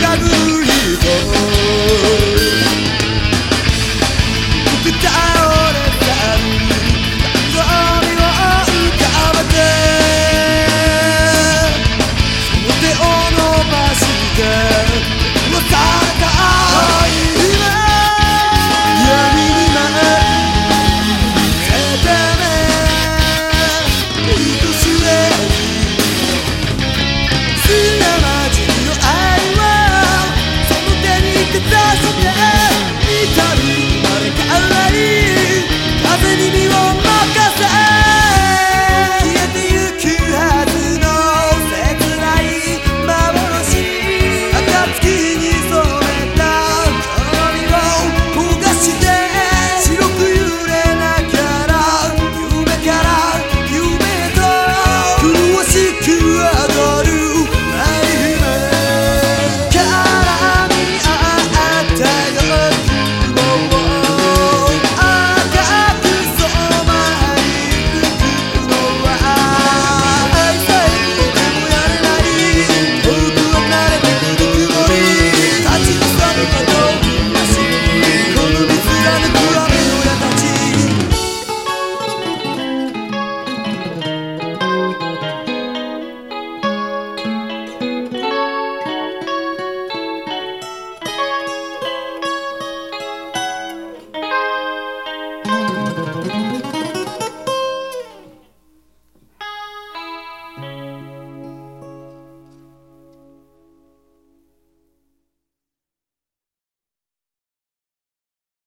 ラブ